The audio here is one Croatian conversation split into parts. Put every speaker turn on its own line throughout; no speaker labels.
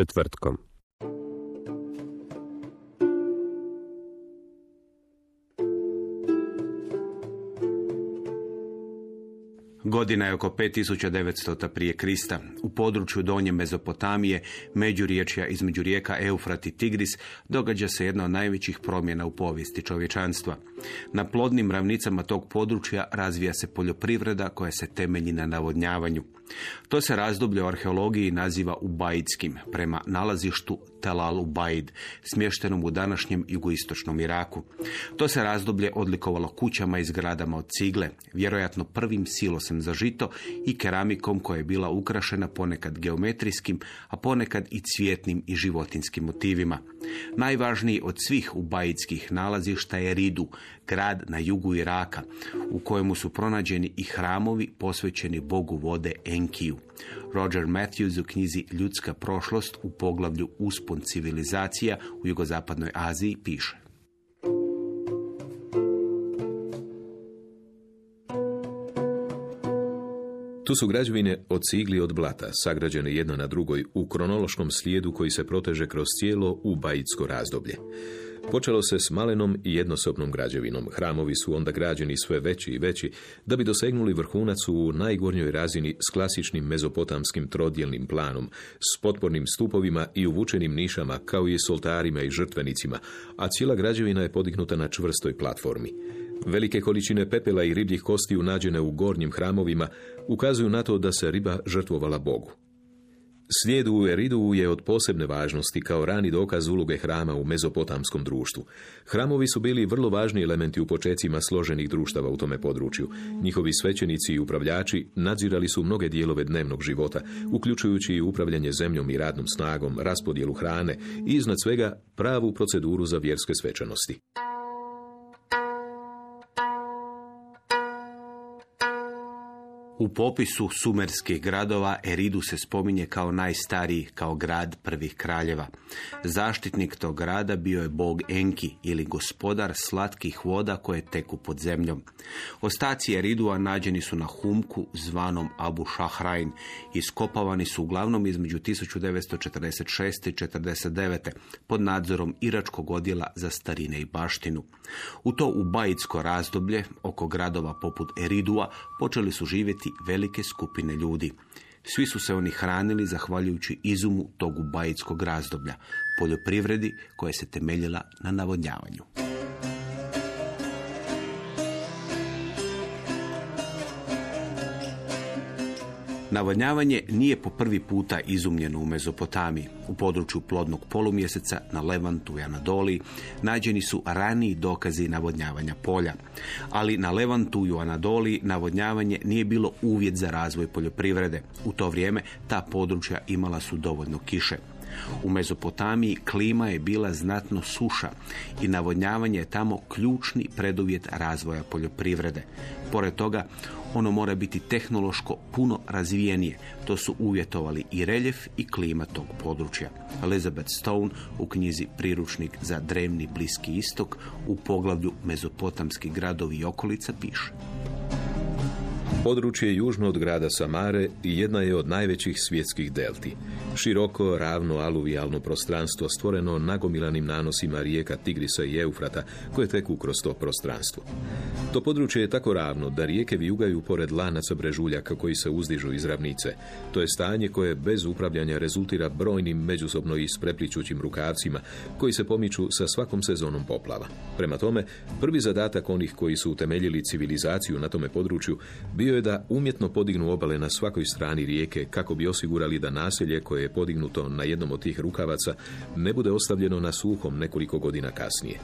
Četvrtkom.
Godina je oko 5900. prije Krista. U području donje Mezopotamije, međuriječja između rijeka Eufrat i Tigris, događa se jedna od najvećih promjena u povijesti čovječanstva. Na plodnim ravnicama tog područja razvija se poljoprivreda koja se temelji na navodnjavanju. To se razdoblje u arheologiji naziva Ubajdskim, prema nalazištu Talal Ubaid, smještenom u današnjem jugoistočnom Iraku. To se razdoblje odlikovalo kućama i zgradama od cigle, vjerojatno prvim silosem za žito i keramikom koja je bila ukrašena ponekad geometrijskim, a ponekad i cvjetnim i životinskim motivima. Najvažniji od svih ubajidskih nalazišta je Ridu, grad na jugu Iraka, u kojemu su pronađeni i hramovi posvećeni bogu vode Enkiju. Roger Matthews u knjizi Ljudska prošlost u poglavlju Uspon civilizacija u jugozapadnoj Aziji piše.
Tu su građevine od cigli od blata, sagrađene jedno na drugoj u kronološkom slijedu koji se proteže kroz cijelo ubajitsko razdoblje. Počelo se s malenom i jednosobnom građevinom. Hramovi su onda građeni sve veći i veći, da bi dosegnuli vrhunac u najgornjoj razini s klasičnim mezopotamskim trodjelnim planom, s potpornim stupovima i uvučenim nišama, kao i s oltarima i žrtvenicima, a cijela građevina je podignuta na čvrstoj platformi. Velike količine pepela i ribljih kostiju nađene u gornjim hramovima ukazuju na to da se riba žrtvovala Bogu. Slijed u Eridu je od posebne važnosti kao rani dokaz uloge hrama u mezopotamskom društvu. Hramovi su bili vrlo važni elementi u počecima složenih društava u tome području. Njihovi svećenici i upravljači nadzirali su mnoge dijelove dnevnog života, uključujući i upravljanje zemljom i radnom snagom, raspodjelu hrane i iznad svega pravu proceduru za vjerske svečanosti.
U popisu sumerskih gradova Eridu se spominje kao najstariji, kao grad prvih kraljeva. Zaštitnik tog grada bio je bog Enki ili gospodar slatkih voda koje teku pod zemljom. Ostaci Eridua nađeni su na Humku zvanom Abu Shahrain. Iskopavani su uglavnom između 1946. i 1949. pod nadzorom Iračkog odjela za starine i baštinu. U to ubajitsko razdoblje oko gradova poput Eridua počeli su živjeti velike skupine ljudi. Svi su se oni hranili zahvaljujući izumu tog ubajitskog razdoblja, poljoprivredi koja se temeljila na navodnjavanju. Navodnjavanje nije po prvi puta izumljeno u Mezopotamiji. U području plodnog polumjeseca na Levantu i Anadoliji nađeni su raniji dokazi navodnjavanja polja. Ali na Levantu i u Anadoliji navodnjavanje nije bilo uvjet za razvoj poljoprivrede. U to vrijeme ta područja imala su dovoljno kiše. U Mezopotamiji klima je bila znatno suša i navodnjavanje je tamo ključni preduvjet razvoja poljoprivrede. Pored toga, ono mora biti tehnološko puno razvijenije. To su uvjetovali i reljef i klima tog područja. Elizabeth Stone u knjizi Priručnik za drevni Bliski istok u poglavlju Mezopotamski gradovi i okolica piše.
Područje južno od grada Samare i jedna je od najvećih svjetskih delti. Široko, ravno, aluvijalno prostranstvo stvoreno nagomilanim nanosima rijeka Tigrisa i Eufrata koje teku kroz to prostranstvo. To područje je tako ravno da rijeke vijugaju pored lanaca brežuljaka koji se uzdižu iz ravnice. To je stanje koje bez upravljanja rezultira brojnim međusobno isprepličućim rukavcima koji se pomiču sa svakom sezonom poplava. Prema tome, prvi zadatak onih koji su utemeljili civilizaciju na tome području bio je da umjetno podignu obale na svakoj strani rijeke kako bi osigurali da naselje koje je podignuto na jednom od tih rukavaca ne bude ostavljeno na suhom nekoliko godina kasnije.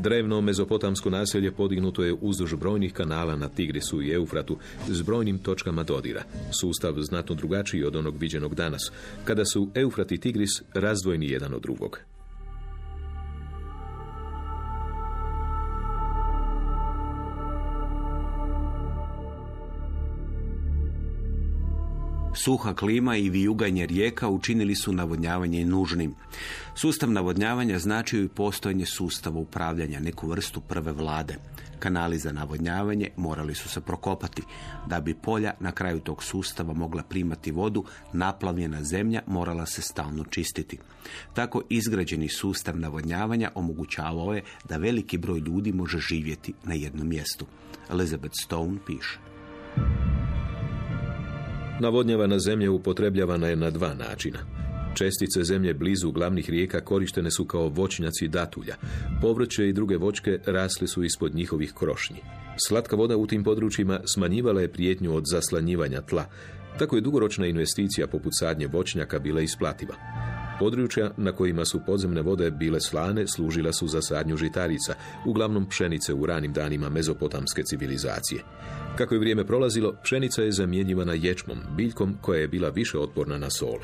Drevno mezopotamsko naselje podignuto je uzduž brojnih kanala na Tigrisu i Eufratu s brojnim točkama dodira. Sustav znatno drugačiji od onog viđenog danas, kada su Eufrat i Tigris razdvojeni jedan od drugog.
Suha klima i vijuganje rijeka učinili su navodnjavanje nužnim. Sustav navodnjavanja značio i postojanje sustava upravljanja, neku vrstu prve vlade. Kanali za navodnjavanje morali su se prokopati. Da bi polja na kraju tog sustava mogla primati vodu, naplavljena zemlja morala se stalno čistiti. Tako izgrađeni sustav navodnjavanja omogućavao je da veliki broj ljudi može živjeti na jednom mjestu. Elizabeth Stone piše.
Navodnjavana zemlja upotrebljavana je na dva načina. Čestice zemlje blizu glavnih rijeka korištene su kao voćnjaci datulja. Povrće i druge voćke rasle su ispod njihovih krošnji. Slatka voda u tim područjima smanjivala je prijetnju od zaslanjivanja tla, tako je dugoročna investicija poput sadnje voćnjaka bila isplativa. Područja na kojima su podzemne vode bile slane služila su za sadnju žitarica, uglavnom pšenice u ranim danima mezopotamske civilizacije. Kako je vrijeme prolazilo, pšenica je zamjenjivana ječmom, biljkom koja je bila više otporna na sol.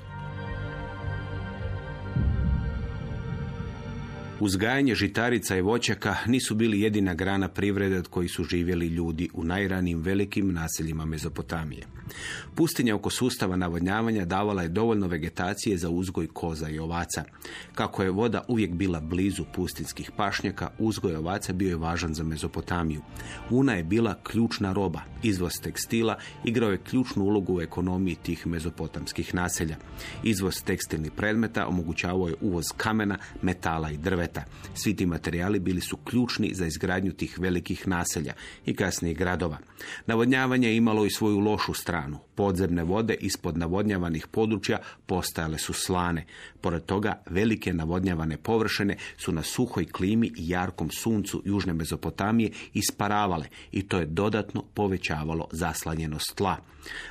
Uzgajanje žitarica i voćaka nisu bili jedina grana privrede od kojih su živjeli ljudi u najranijim velikim naseljima Mezopotamije. Pustinja oko sustava navodnjavanja davala je dovoljno vegetacije za uzgoj koza i ovaca. Kako je voda uvijek bila blizu pustinskih pašnjaka, uzgoj ovaca bio je važan za Mezopotamiju. Una je bila ključna roba. Izvoz tekstila igrao je ključnu ulogu u ekonomiji tih mezopotamskih naselja. Izvoz tekstilnih predmeta omogućavao je uvoz kamena, metala i drveta. Svi ti materijali bili su ključni za izgradnju tih velikih naselja i kasnijih gradova. Navodnjavanje je imalo i svoju lošu stranu. Podzemne vode ispod navodnjavanih područja postajale su slane. Pored toga, velike navodnjavane površine su na suhoj klimi i jarkom suncu južne Mezopotamije isparavale i to je dodatno povećavalo zaslanjenost tla.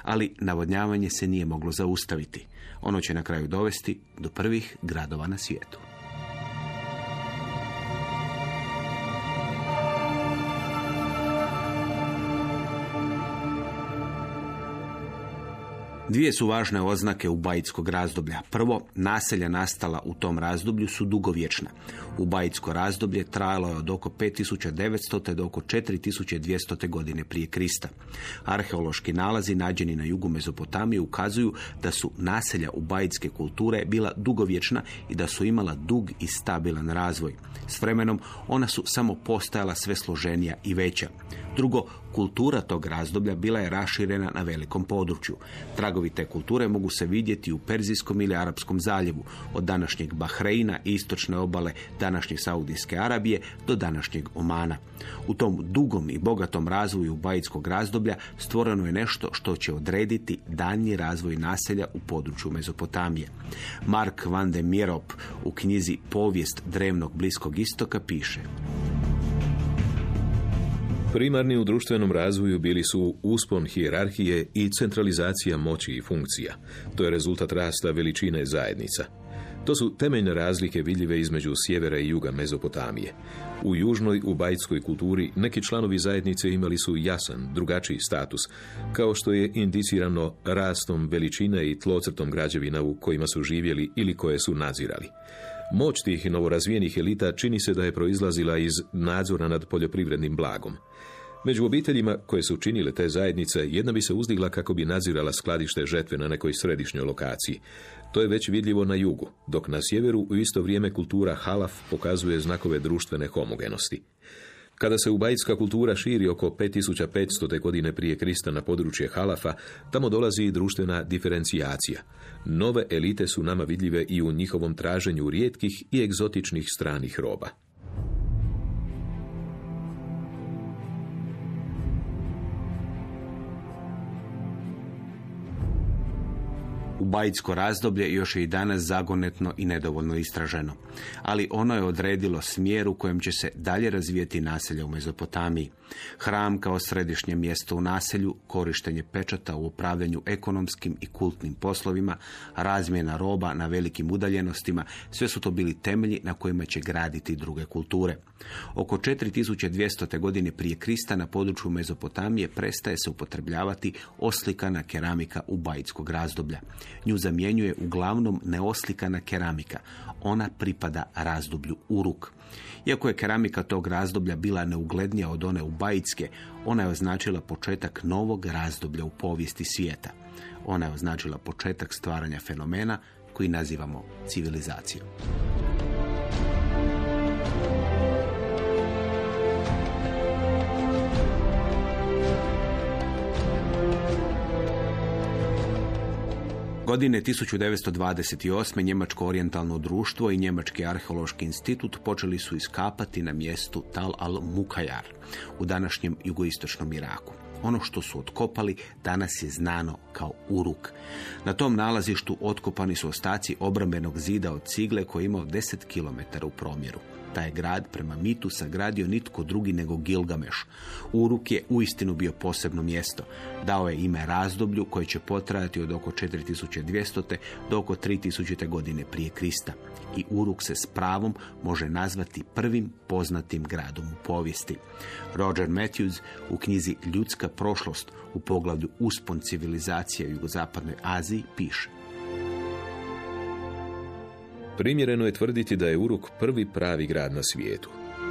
Ali navodnjavanje se nije moglo zaustaviti. Ono će na kraju dovesti do prvih gradova na svijetu. Dvije su važne oznake ubajitskog razdoblja. Prvo, naselja nastala u tom razdoblju su dugovječna. Ubajitsko razdoblje trajalo je od oko 5900. do oko 4200. godine prije Krista. Arheološki nalazi nađeni na jugu Mezopotamije ukazuju da su naselja ubajitske kulture bila dugovječna i da su imala dug i stabilan razvoj. S vremenom ona su samo postajala sve složenija i veća. Drugo, kultura tog razdoblja bila je raširena na velikom području. Tragovi te kulture mogu se vidjeti u Perzijskom ili Arapskom zaljevu, od današnjeg Bahreina i istočne obale današnje Saudijske Arabije do današnjeg Omana. U tom dugom i bogatom razvoju bajitskog razdoblja stvoreno je nešto što će odrediti daljnji razvoj naselja u području Mezopotamije. Mark van de Mierop u knjizi Povijest drevnog Bliskog istoka piše
Primarni u društvenom razvoju bili su uspon hijerarhije i centralizacija moći i funkcija. To je rezultat rasta veličine zajednica. To su temeljne razlike vidljive između sjevera i juga Mezopotamije. U južnoj ubajtskoj kulturi neki članovi zajednice imali su jasan, drugačiji status, kao što je indicirano rastom veličine i tlocrtom građevina u kojima su živjeli ili koje su nadzirali. Moć tih novorazvijenih elita čini se da je proizlazila iz nadzora nad poljoprivrednim blagom. Među obiteljima koje su činile te zajednice, jedna bi se uzdigla kako bi nadzirala skladište žetve na nekoj središnjoj lokaciji. To je već vidljivo na jugu, dok na sjeveru u isto vrijeme kultura halaf pokazuje znakove društvene homogenosti. Kada se ubajitska kultura širi oko 5500. godine prije Krista na područje Halafa, tamo dolazi i društvena diferencijacija. Nove elite su nama vidljive i u njihovom traženju rijetkih i egzotičnih stranih roba.
Ubajitsko razdoblje još je i danas zagonetno i nedovoljno istraženo, ali ono je odredilo smjer u kojem će se dalje razvijeti naselja u Mezopotamiji. Hram kao središnje mjesto u naselju, korištenje pečata u upravljanju ekonomskim i kultnim poslovima, razmjena roba na velikim udaljenostima, sve su to bili temelji na kojima će graditi druge kulture. Oko 4200. godine prije Krista na području Mezopotamije prestaje se upotrebljavati oslikana keramika ubajitskog razdoblja. Nju zamjenjuje uglavnom neoslikana keramika. Ona pripada razdoblju Uruk. Iako je keramika tog razdoblja bila neuglednija od one ubajitske, ona je označila početak novog razdoblja u povijesti svijeta. Ona je označila početak stvaranja fenomena koji nazivamo civilizacijom. Godine 1928. Njemačko orijentalno društvo i Njemački arheološki institut počeli su iskapati na mjestu Tal al-Mukajar u današnjem jugoistočnom Iraku. Ono što su otkopali danas je znano kao Uruk. Na tom nalazištu otkopani su ostaci obrambenog zida od cigle koji je imao 10 km u promjeru. Taj grad prema mitu sagradio nitko drugi nego Gilgameš. Uruk je uistinu bio posebno mjesto. Dao je ime razdoblju koje će potrajati od oko 4200. do oko 3000. godine prije Krista. I Uruk se s pravom može nazvati prvim poznatim gradom u povijesti. Roger Matthews u knjizi Ljudska prošlost u poglavlju Uspon civilizacije u jugozapadnoj Aziji piše.
Primjereno je tvrditi da je Uruk prvi pravi grad na svijetu.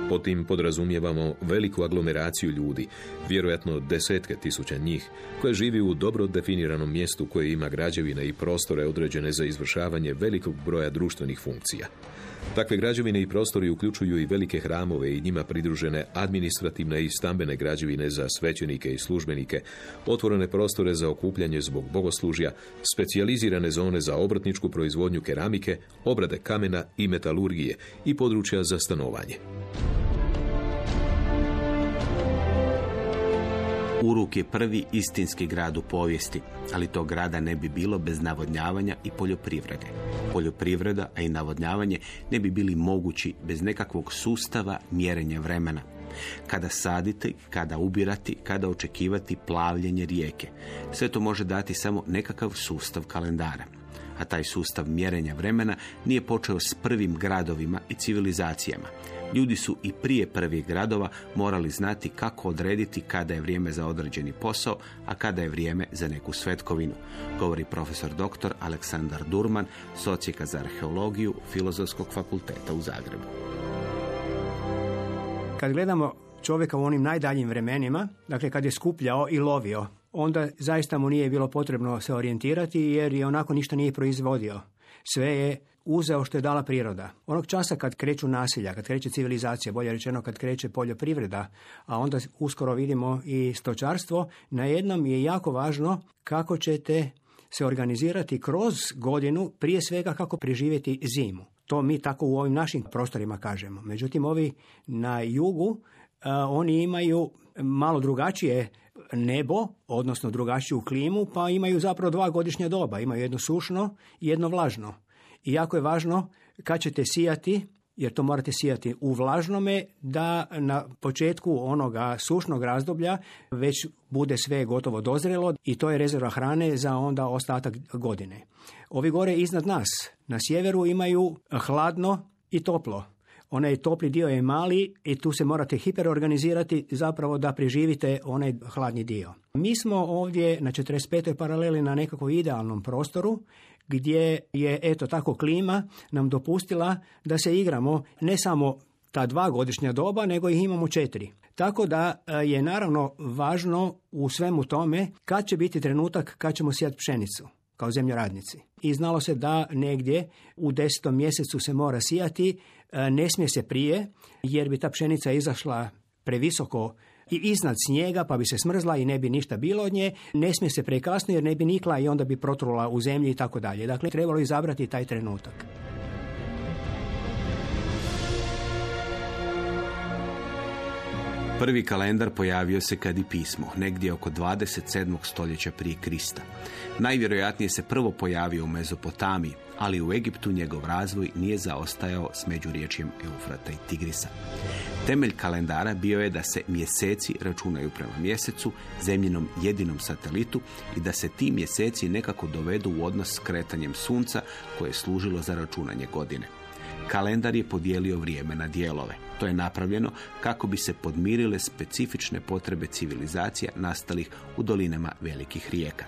Po tim podrazumijevamo veliku aglomeraciju ljudi, vjerojatno desetke tisuća njih, koje živi u dobro definiranom mjestu koje ima građevine i prostore određene za izvršavanje velikog broja društvenih funkcija. Takve građevine i prostori uključuju i velike hramove i njima pridružene administrativne i stambene građevine za svećenike i službenike, otvorene prostore za okupljanje zbog bogoslužja, specijalizirane zone za obrtničku proizvodnju keramike, obrade kamena i metalurgije i područja za stanovanje.
Uruk je prvi istinski grad u povijesti, ali tog grada ne bi bilo bez navodnjavanja i poljoprivrede. Poljoprivreda, a i navodnjavanje ne bi bili mogući bez nekakvog sustava mjerenja vremena. Kada saditi, kada ubirati, kada očekivati plavljenje rijeke. Sve to može dati samo nekakav sustav kalendara a taj sustav mjerenja vremena nije počeo s prvim gradovima i civilizacijama. Ljudi su i prije prvih gradova morali znati kako odrediti kada je vrijeme za određeni posao, a kada je vrijeme za neku svetkovinu, govori profesor dr. Aleksandar Durman, socijeka za arheologiju Filozofskog fakulteta u Zagrebu.
Kad gledamo čovjeka u onim najdaljim vremenima, dakle kad je skupljao i lovio, onda zaista mu nije bilo potrebno se orijentirati jer je onako ništa nije proizvodio. Sve je uzeo što je dala priroda. Onog časa kad kreću nasilja, kad kreće civilizacija, bolje rečeno kad kreće poljoprivreda, a onda uskoro vidimo i stočarstvo, na jednom je jako važno kako ćete se organizirati kroz godinu, prije svega kako preživjeti zimu. To mi tako u ovim našim prostorima kažemo. Međutim, ovi na jugu, oni imaju malo drugačije nebo, odnosno drugačiju klimu, pa imaju zapravo dva godišnja doba. Imaju jedno sušno i jedno vlažno. I jako je važno kad ćete sijati, jer to morate sijati u vlažnome, da na početku onoga sušnog razdoblja već bude sve gotovo dozrelo i to je rezerva hrane za onda ostatak godine. Ovi gore iznad nas, na sjeveru imaju hladno i toplo. Onaj topli dio je mali i tu se morate hiperorganizirati zapravo da preživite onaj hladni dio. Mi smo ovdje na 45. paraleli na nekakvom idealnom prostoru gdje je eto tako klima nam dopustila da se igramo ne samo ta dva godišnja doba, nego ih imamo četiri. Tako da e, je naravno važno u svemu tome kad će biti trenutak kad ćemo sijati pšenicu kao zemljoradnici. I znalo se da negdje u desetom mjesecu se mora sijati, e, ne smije se prije, jer bi ta pšenica izašla previsoko i iznad snijega pa bi se smrzla i ne bi ništa bilo od nje, ne smije se prekasno jer ne bi nikla i onda bi protrula u zemlji i tako dalje. Dakle, trebalo izabrati taj trenutak.
Prvi kalendar pojavio se kad i pismo, negdje oko 27. stoljeća prije Krista. Najvjerojatnije se prvo pojavio u Mezopotamiji, ali u Egiptu njegov razvoj nije zaostajao s međuriječjem Eufrata i Tigrisa. Temelj kalendara bio je da se mjeseci računaju prema mjesecu, zemljinom jedinom satelitu i da se ti mjeseci nekako dovedu u odnos s kretanjem sunca koje je služilo za računanje godine. Kalendar je podijelio vrijeme na dijelove. To je napravljeno kako bi se podmirile specifične potrebe civilizacija nastalih u dolinama velikih rijeka.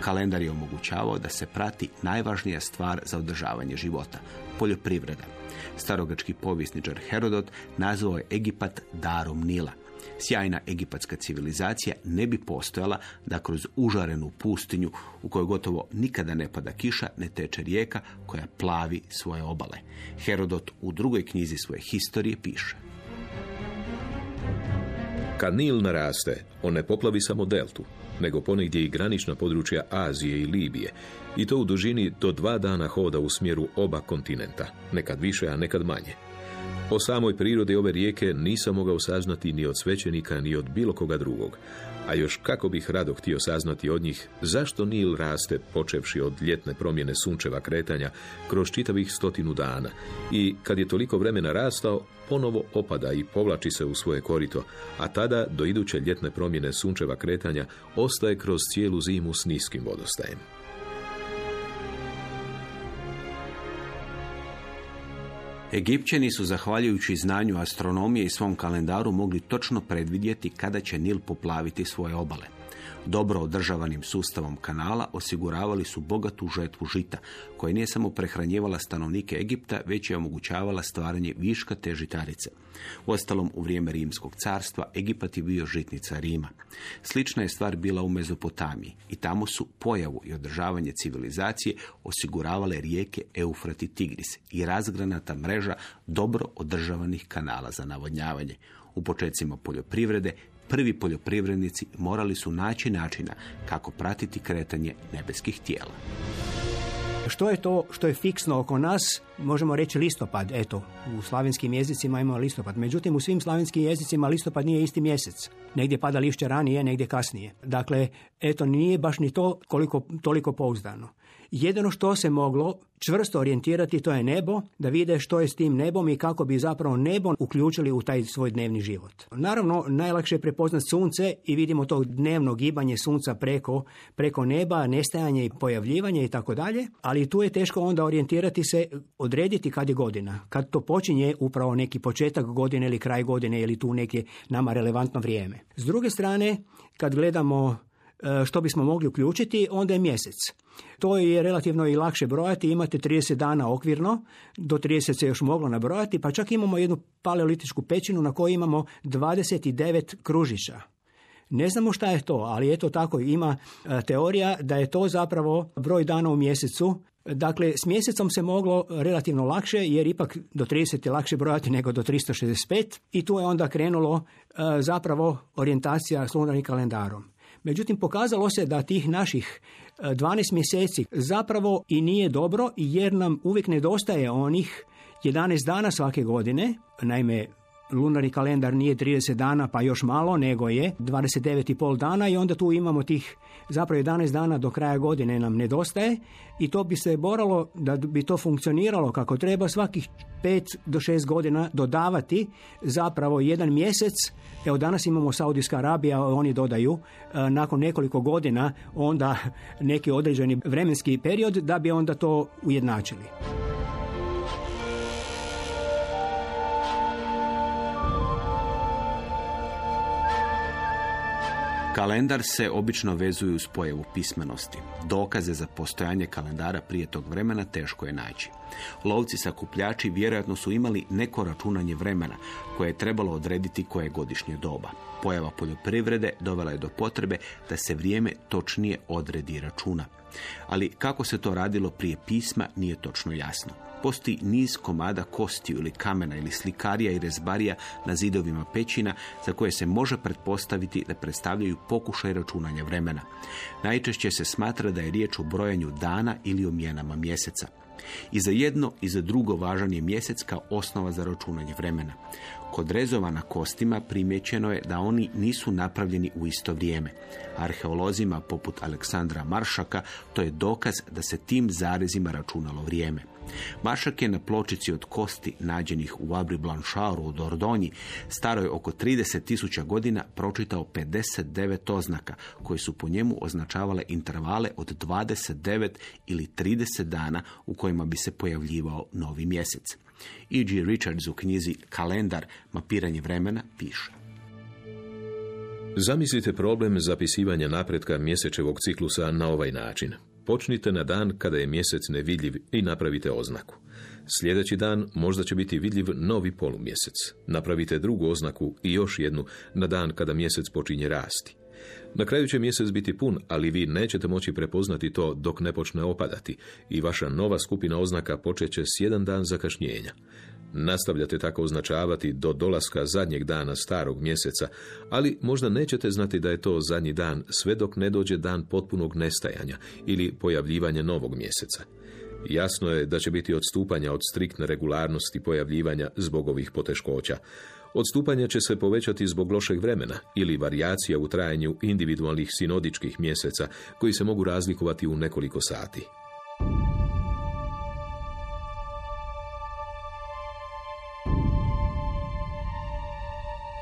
Kalendar je omogućavao da se prati najvažnija stvar za održavanje života, poljoprivreda. Starogački povjesničar Herodot nazvao je Egipat darom Nila. Sjajna egipatska civilizacija ne bi postojala da kroz užarenu pustinju u kojoj gotovo nikada ne pada kiša, ne teče rijeka koja plavi svoje obale. Herodot u drugoj knjizi svoje historije piše.
Kad Nil naraste, on ne poplavi samo deltu, nego ponegdje i granična područja Azije i Libije, i to u dužini do dva dana hoda u smjeru oba kontinenta, nekad više, a nekad manje. O samoj prirodi ove rijeke nisam mogao saznati ni od svećenika, ni od bilo koga drugog. A još kako bih rado htio saznati od njih zašto Nil raste počevši od ljetne promjene sunčeva kretanja kroz čitavih stotinu dana i kad je toliko vremena rastao, ponovo opada i povlači se u svoje korito, a tada do iduće ljetne promjene sunčeva kretanja ostaje kroz cijelu zimu s niskim vodostajem.
Egipćani su, zahvaljujući znanju astronomije i svom kalendaru, mogli točno predvidjeti kada će Nil poplaviti svoje obale. Dobro održavanim sustavom kanala osiguravali su bogatu žetvu žita, koja nije samo prehranjivala stanovnike Egipta, već je omogućavala stvaranje viška te žitarice. Uostalom, u vrijeme Rimskog carstva Egipat je bio žitnica Rima. Slična je stvar bila u Mezopotamiji i tamo su pojavu i održavanje civilizacije osiguravale rijeke Eufrat i Tigris i razgranata mreža dobro održavanih kanala za navodnjavanje. U početcima poljoprivrede prvi poljoprivrednici morali su naći načina kako pratiti kretanje nebeskih tijela.
Što je to što je fiksno oko nas? Možemo reći listopad, eto, u slavenskim jezicima imamo listopad. Međutim, u svim slavenskim jezicima listopad nije isti mjesec. Negdje pada lišće ranije, negdje kasnije. Dakle, eto, nije baš ni to koliko, toliko pouzdano. Jedino što se moglo čvrsto orijentirati to je nebo, da vide što je s tim nebom i kako bi zapravo nebo uključili u taj svoj dnevni život. Naravno, najlakše je prepoznat sunce i vidimo to dnevno gibanje sunca preko, preko neba, nestajanje i pojavljivanje i tako dalje, ali tu je teško onda orijentirati se, odrediti kad je godina, kad to počinje upravo neki početak godine ili kraj godine ili tu neke nama relevantno vrijeme. S druge strane, kad gledamo e, što bismo mogli uključiti, onda je mjesec. To je relativno i lakše brojati, imate 30 dana okvirno, do 30 se još moglo nabrojati, pa čak imamo jednu paleolitičku pećinu na kojoj imamo 29 kružića. Ne znamo šta je to, ali eto tako ima e, teorija da je to zapravo broj dana u mjesecu. Dakle, s mjesecom se moglo relativno lakše, jer ipak do 30 je lakše brojati nego do 365 i tu je onda krenulo e, zapravo orijentacija s lunarnim kalendarom. Međutim, pokazalo se da tih naših 12 mjeseci zapravo i nije dobro jer nam uvijek nedostaje onih 11 dana svake godine. Naime, lunarni kalendar nije 30 dana pa još malo, nego je 29,5 dana i onda tu imamo tih zapravo 11 dana do kraja godine nam nedostaje i to bi se moralo, da bi to funkcioniralo kako treba, svakih 5 do 6 godina dodavati zapravo jedan mjesec. Evo danas imamo Saudijska Arabija, oni dodaju e, nakon nekoliko godina onda neki određeni vremenski period da bi onda to ujednačili.
Kalendar se obično vezuje uz pojavu pismenosti. Dokaze za postojanje kalendara prije tog vremena teško je naći. Lovci sakupljači vjerojatno su imali neko računanje vremena koje je trebalo odrediti koje godišnje doba. Pojava poljoprivrede dovela je do potrebe da se vrijeme točnije odredi računa. Ali kako se to radilo prije pisma nije točno jasno. Postoji niz komada kostiju ili kamena ili slikarija i rezbarija na zidovima pećina za koje se može pretpostaviti da predstavljaju pokušaj računanja vremena. Najčešće se smatra da je riječ o brojanju dana ili o mjenama mjeseca. I za jedno i za drugo važan je mjesec kao osnova za računanje vremena. Kod rezova na kostima primjećeno je da oni nisu napravljeni u isto vrijeme. Arheolozima poput Aleksandra Maršaka to je dokaz da se tim zarezima računalo vrijeme. Maršak je na pločici od kosti nađenih u Abri Blancharu u Dordonji, staroj oko 30.000 godina, pročitao 59 oznaka koje su po njemu označavale intervale od 29 ili 30 dana u kojima bi se pojavljivao novi mjesec. E.G. Richards u knjizi Kalendar, mapiranje vremena, piše.
Zamislite problem zapisivanja napretka mjesečevog ciklusa na ovaj način. Počnite na dan kada je mjesec nevidljiv i napravite oznaku. Sljedeći dan možda će biti vidljiv novi polumjesec. Napravite drugu oznaku i još jednu na dan kada mjesec počinje rasti. Na kraju će mjesec biti pun, ali vi nećete moći prepoznati to dok ne počne opadati i vaša nova skupina oznaka počeće s jedan dan zakašnjenja. Nastavljate tako označavati do dolaska zadnjeg dana starog mjeseca, ali možda nećete znati da je to zadnji dan sve dok ne dođe dan potpunog nestajanja ili pojavljivanja novog mjeseca. Jasno je da će biti odstupanja od striktne regularnosti pojavljivanja zbog ovih poteškoća. Odstupanje će se povećati zbog lošeg vremena ili varijacija u trajanju individualnih sinodičkih mjeseca koji se mogu razlikovati u nekoliko sati.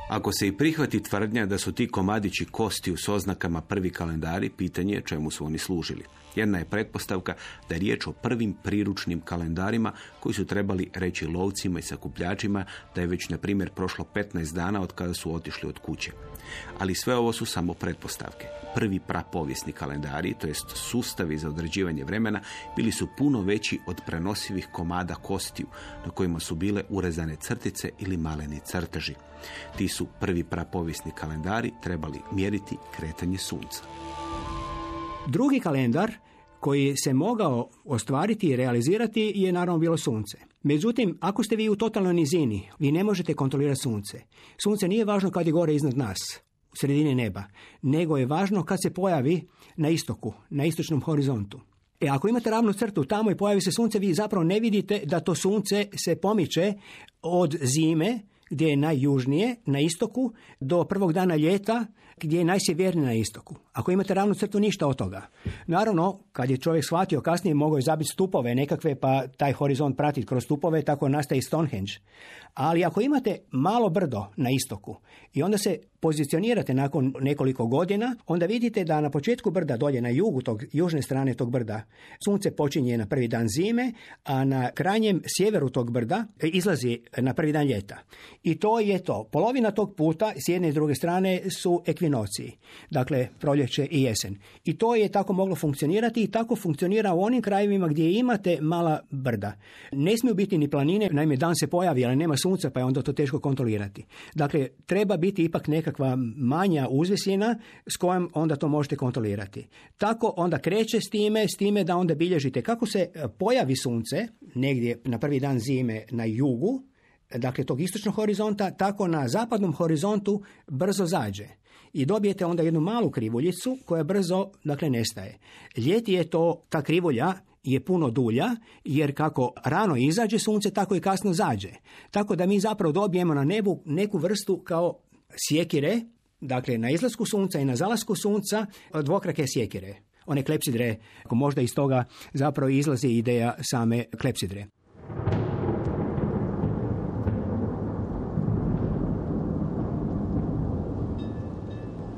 Ako se i prihvati tvrdnja da su ti komadići kosti s oznakama prvi kalendari, pitanje je čemu su oni služili. Jedna je pretpostavka da je riječ o prvim priručnim kalendarima koji su trebali reći lovcima i sakupljačima da je već, na primjer, prošlo 15 dana od kada su otišli od kuće. Ali sve ovo su samo pretpostavke. Prvi prapovijesni kalendari, to jest sustavi za određivanje vremena, bili su puno veći od prenosivih komada kostiju na kojima su bile urezane crtice ili maleni crteži. Ti su prvi prapovijesni kalendari trebali mjeriti kretanje sunca.
Drugi kalendar koji se mogao ostvariti i realizirati je naravno bilo sunce. Međutim, ako ste vi u totalnoj nizini, vi ne možete kontrolirati sunce. Sunce nije važno kad je gore iznad nas, u sredini neba, nego je važno kad se pojavi na istoku, na istočnom horizontu. E ako imate ravnu crtu tamo i pojavi se sunce, vi zapravo ne vidite da to sunce se pomiče od zime, gdje je najjužnije, na istoku, do prvog dana ljeta, gdje je najsjevernije na istoku. Ako imate ravnu crtu, ništa od toga. Naravno, kad je čovjek shvatio kasnije, mogao je zabiti stupove nekakve, pa taj horizont pratiti kroz stupove, tako nastaje Stonehenge. Ali ako imate malo brdo na istoku i onda se pozicionirate nakon nekoliko godina, onda vidite da na početku brda, dolje na jugu tog južne strane tog brda, sunce počinje na prvi dan zime, a na krajnjem sjeveru tog brda izlazi na prvi dan ljeta. I to je to. Polovina tog puta s jedne i druge strane su ekvinociji. Dakle, proljeće i jesen. I to je tako moglo funkcionirati i tako funkcionira u onim krajevima gdje imate mala brda. Ne smiju biti ni planine, naime dan se pojavi, ali nema sunca pa je onda to teško kontrolirati. Dakle, treba biti ipak nekakva manja uzvisina s kojom onda to možete kontrolirati. Tako onda kreće s time, s time da onda bilježite kako se pojavi sunce negdje na prvi dan zime na jugu, dakle tog istočnog horizonta, tako na zapadnom horizontu brzo zađe. I dobijete onda jednu malu krivuljicu koja brzo dakle, nestaje. Ljeti je to, ta krivulja je puno dulja, jer kako rano izađe sunce, tako i kasno zađe. Tako da mi zapravo dobijemo na nebu neku vrstu kao sjekire, dakle na izlasku sunca i na zalasku sunca dvokrake sjekire. One klepsidre, možda iz toga zapravo izlazi ideja same klepsidre.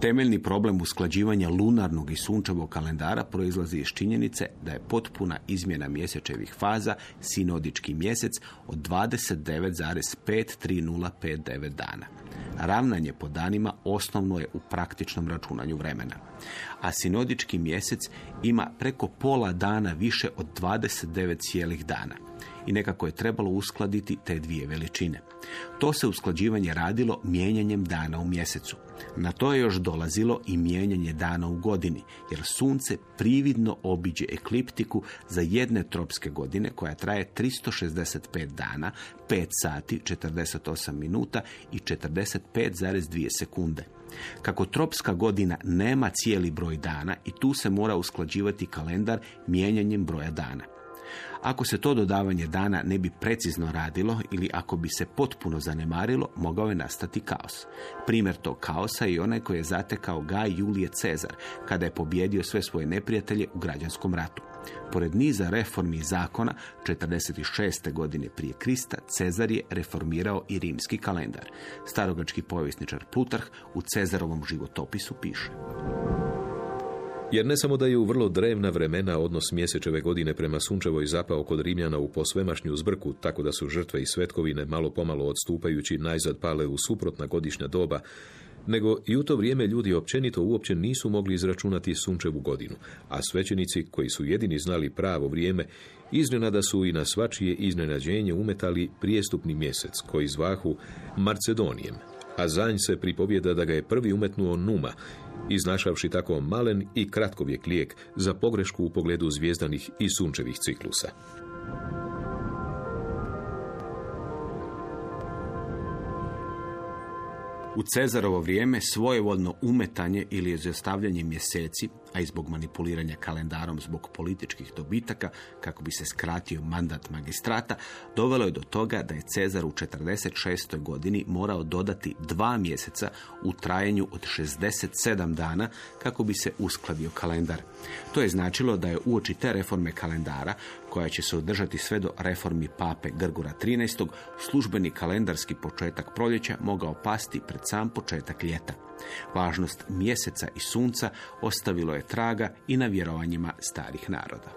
Temeljni problem usklađivanja lunarnog i sunčevog kalendara proizlazi iz činjenice da je potpuna izmjena mjesečevih faza sinodički mjesec od 29,53059 dana. Ravnanje po danima osnovno je u praktičnom računanju vremena. A sinodički mjesec ima preko pola dana više od 29 cijelih dana i nekako je trebalo uskladiti te dvije veličine. To se usklađivanje radilo mijenjanjem dana u mjesecu. Na to je još dolazilo i mijenjanje dana u godini, jer sunce prividno obiđe ekliptiku za jedne tropske godine koja traje 365 dana, 5 sati, 48 minuta i 45,2 sekunde. Kako tropska godina nema cijeli broj dana i tu se mora usklađivati kalendar mijenjanjem broja dana. Ako se to dodavanje dana ne bi precizno radilo ili ako bi se potpuno zanemarilo, mogao je nastati kaos. Primjer tog kaosa je onaj koji je zatekao Gaj Julije Cezar, kada je pobjedio sve svoje neprijatelje u građanskom ratu. Pored niza reformi i zakona, 46. godine prije Krista, Cezar je reformirao i rimski kalendar. Starogački povjesničar Plutarh u Cezarovom životopisu piše.
Jer ne samo da je u vrlo drevna vremena odnos mjesečeve godine prema sunčevoj zapao kod Rimljana u posvemašnju zbrku, tako da su žrtve i svetkovine malo pomalo odstupajući najzad pale u suprotna godišnja doba, nego i u to vrijeme ljudi općenito uopće nisu mogli izračunati sunčevu godinu, a svećenici koji su jedini znali pravo vrijeme, iznenada su i na svačije iznenađenje umetali prijestupni mjesec koji zvahu Marcedonijem, a zanj se pripovjeda da ga je prvi umetnuo Numa, iznašavši tako malen i kratkovijek lijek za pogrešku u pogledu zvijezdanih i sunčevih ciklusa.
U Cezarovo vrijeme svojevoljno umetanje ili izostavljanje mjeseci a i zbog manipuliranja kalendarom zbog političkih dobitaka, kako bi se skratio mandat magistrata, dovelo je do toga da je Cezar u 46. godini morao dodati dva mjeseca u trajanju od 67 dana kako bi se uskladio kalendar. To je značilo da je uoči te reforme kalendara, koja će se održati sve do reformi pape Grgura 13. službeni kalendarski početak proljeća mogao pasti pred sam početak ljeta. Važnost mjeseca i sunca ostavilo je traga i na vjerovanjima starih naroda.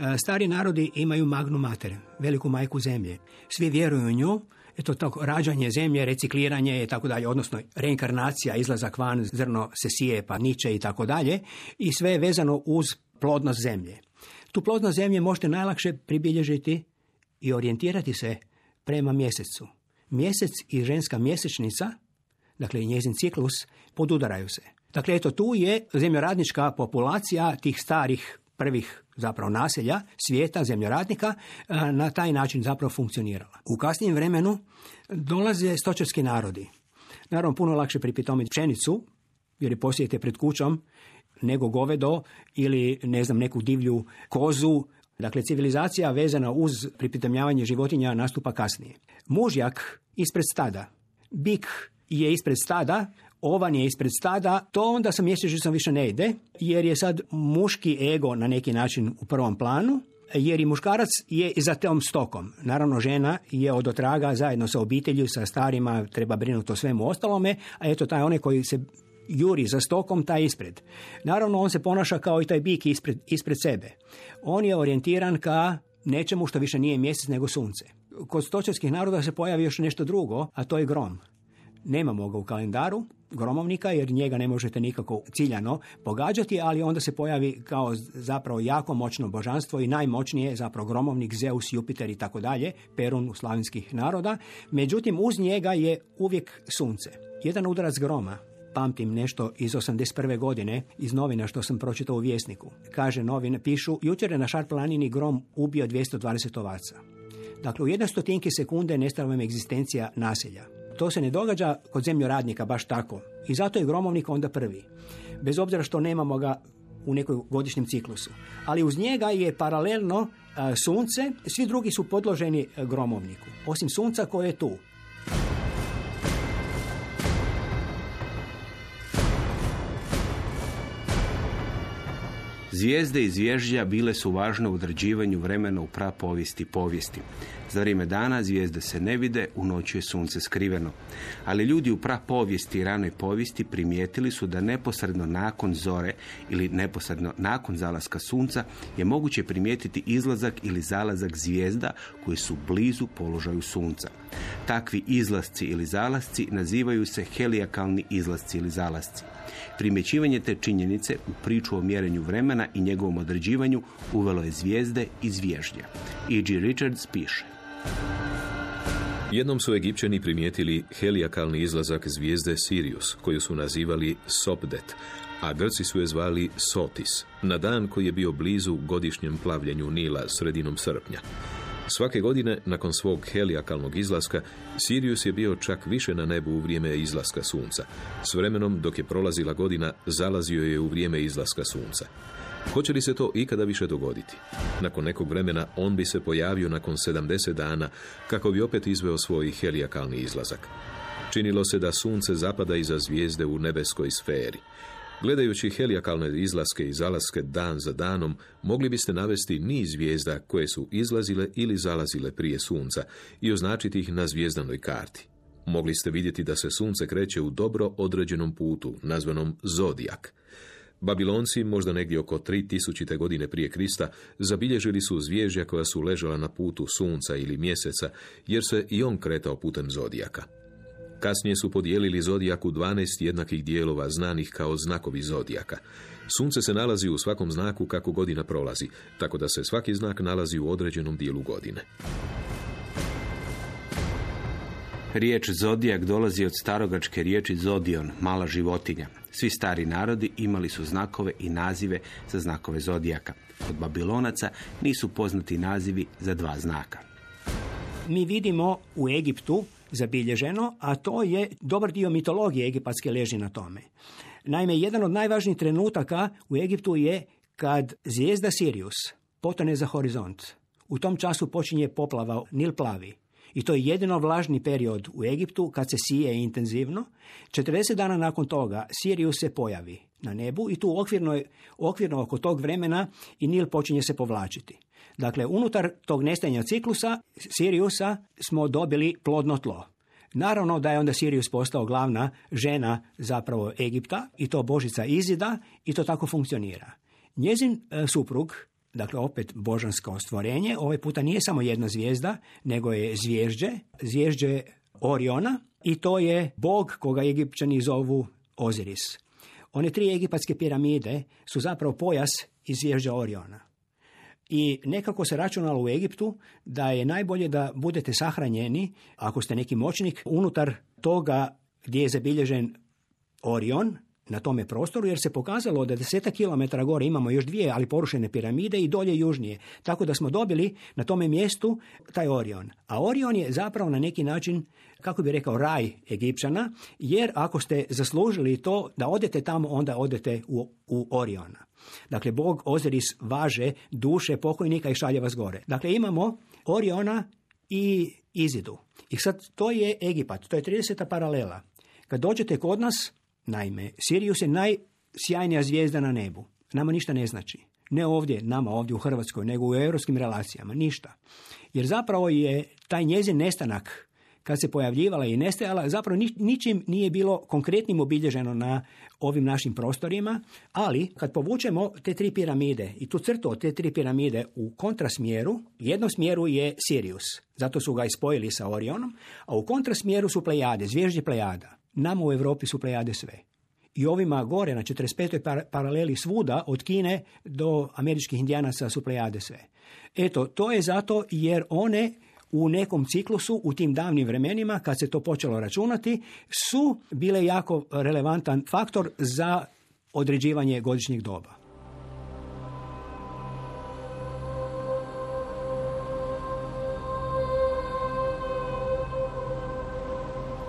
E, stari narodi imaju magnu mater, veliku majku zemlje. Svi vjeruju u nju, eto to rađanje zemlje, recikliranje i tako dalje, odnosno reinkarnacija, izlazak van, zrno se sije pa niče i tako dalje i sve je vezano uz plodnost zemlje. Tu plodnost zemlje možete najlakše pribilježiti i orijentirati se prema mjesecu. Mjesec i ženska mjesečnica dakle i njezin ciklus, podudaraju se. Dakle, eto tu je zemljoradnička populacija tih starih prvih zapravo naselja svijeta zemljoradnika na taj način zapravo funkcionirala. U kasnijem vremenu dolaze stočarski narodi. Naravno, puno lakše pripitomiti pšenicu, jer je posijete pred kućom, nego govedo ili ne znam neku divlju kozu. Dakle, civilizacija vezana uz pripitomljavanje životinja nastupa kasnije. Mužjak ispred stada, bik je ispred stada, ovan je ispred stada, to onda sa mjesečnicom više ne ide, jer je sad muški ego na neki način u prvom planu, jer i muškarac je za tom stokom. Naravno, žena je od otraga zajedno sa obitelju, sa starima, treba brinuti o svemu ostalome, a eto taj onaj koji se juri za stokom, taj ispred. Naravno, on se ponaša kao i taj bik ispred, ispred sebe. On je orijentiran ka nečemu što više nije mjesec nego sunce. Kod stočarskih naroda se pojavi još nešto drugo, a to je grom. Nemamo ga u kalendaru gromovnika jer njega ne možete nikako ciljano pogađati, ali onda se pojavi kao zapravo jako moćno božanstvo i najmoćnije zapravo gromovnik Zeus, Jupiter i tako dalje, Perun slavinskih naroda. Međutim, uz njega je uvijek sunce. Jedan udarac groma, pamtim nešto iz 81. godine iz novina što sam pročitao u vjesniku. Kaže novine, pišu, jučer je na šar planini grom ubio 220 ovaca. Dakle, u jednoj stotinki sekunde nestala vam egzistencija naselja. To se ne događa kod zemljoradnika baš tako. I zato je gromovnik onda prvi. Bez obzira što nemamo ga u nekoj godišnjem ciklusu. Ali uz njega je paralelno sunce, svi drugi su podloženi gromovniku. Osim sunca koje je tu.
Zvijezde i zvježđa bile su važne u određivanju vremena u prapovijesti povijesti. Za vrijeme dana zvijezde se ne vide, u noći je sunce skriveno. Ali ljudi u prapovijesti i ranoj povijesti primijetili su da neposredno nakon zore ili neposredno nakon zalaska sunca je moguće primijetiti izlazak ili zalazak zvijezda koji su blizu položaju sunca. Takvi izlasci ili zalasci nazivaju se helijakalni izlasci ili zalasci. Primjećivanje te činjenice u priču o mjerenju vremena i njegovom određivanju uvelo je zvijezde i zvježdja. E.G. Richards piše.
Jednom su Egipćani primijetili helijakalni izlazak zvijezde Sirius, koju su nazivali Sopdet, a Grci su je zvali Sotis, na dan koji je bio blizu godišnjem plavljenju Nila sredinom srpnja. Svake godine, nakon svog helijakalnog izlaska, Sirius je bio čak više na nebu u vrijeme izlaska sunca. S vremenom, dok je prolazila godina, zalazio je u vrijeme izlaska sunca. Hoće li se to ikada više dogoditi? Nakon nekog vremena on bi se pojavio nakon 70 dana kako bi opet izveo svoj helijakalni izlazak. Činilo se da sunce zapada iza zvijezde u nebeskoj sferi. Gledajući helijakalne izlaske i zalaske dan za danom, mogli biste navesti niz zvijezda koje su izlazile ili zalazile prije sunca i označiti ih na zvijezdanoj karti. Mogli ste vidjeti da se sunce kreće u dobro određenom putu, nazvanom zodijak. Babilonci, možda negdje oko 3000. godine prije Krista, zabilježili su zvježdja koja su ležala na putu sunca ili mjeseca, jer se i on kretao putem zodijaka. Kasnije su podijelili zodijak u 12 jednakih dijelova znanih kao znakovi zodijaka. Sunce se nalazi u svakom znaku kako godina prolazi, tako da se svaki znak nalazi u određenom dijelu godine.
Riječ zodijak dolazi od starogačke riječi zodion, mala životinja. Svi stari narodi imali su znakove i nazive za znakove zodijaka. Od Babilonaca nisu poznati nazivi za dva znaka.
Mi vidimo u Egiptu zabilježeno, a to je dobar dio mitologije egipatske leži na tome. Naime, jedan od najvažnijih trenutaka u Egiptu je kad zvijezda Sirius potone za horizont. U tom času počinje poplava Nil plavi. I to je jedino vlažni period u Egiptu kad se sije intenzivno. 40 dana nakon toga Sirius se pojavi na nebu i tu okvirno, okvirno oko tog vremena i Nil počinje se povlačiti. Dakle, unutar tog nestajanja ciklusa Siriusa smo dobili plodno tlo. Naravno da je onda Sirius postao glavna žena zapravo Egipta i to božica Izida i to tako funkcionira. Njezin e, suprug, dakle opet božansko stvorenje, ovaj puta nije samo jedna zvijezda, nego je zvježđe, zvježđe Oriona i to je bog koga Egipćani zovu Oziris. One tri egipatske piramide su zapravo pojas iz zvježđa Oriona. I nekako se računalo u Egiptu da je najbolje da budete sahranjeni, ako ste neki moćnik, unutar toga gdje je zabilježen Orion, na tome prostoru, jer se pokazalo da deseta kilometara gore imamo još dvije, ali porušene piramide i dolje južnije. Tako da smo dobili na tome mjestu taj Orion. A Orion je zapravo na neki način, kako bi rekao, raj Egipćana, jer ako ste zaslužili to da odete tamo, onda odete u, u Oriona. Dakle, Bog Oziris važe duše pokojnika i šalje vas gore. Dakle, imamo Oriona i Izidu. I sad to je Egipat, to je 30. paralela. Kad dođete kod nas, naime, Sirius je najsjajnija zvijezda na nebu. Nama ništa ne znači. Ne ovdje, nama ovdje u Hrvatskoj, nego u europskim relacijama. Ništa. Jer zapravo je taj njezin nestanak kad se pojavljivala i nestajala, zapravo ničim nije bilo konkretnim obilježeno na ovim našim prostorima, ali kad povučemo te tri piramide i tu crtu od te tri piramide u kontrasmjeru, jednom smjeru je Sirius, zato su ga ispojili sa Orionom, a u kontrasmjeru su plejade, zvježđe plejada. Nama u Europi su plejade sve. I ovima gore na 45. paraleli svuda od Kine do američkih indijanaca su plejade sve. Eto, to je zato jer one u nekom ciklusu u tim davnim vremenima kad se to počelo računati su bile jako relevantan faktor za određivanje godišnjeg doba.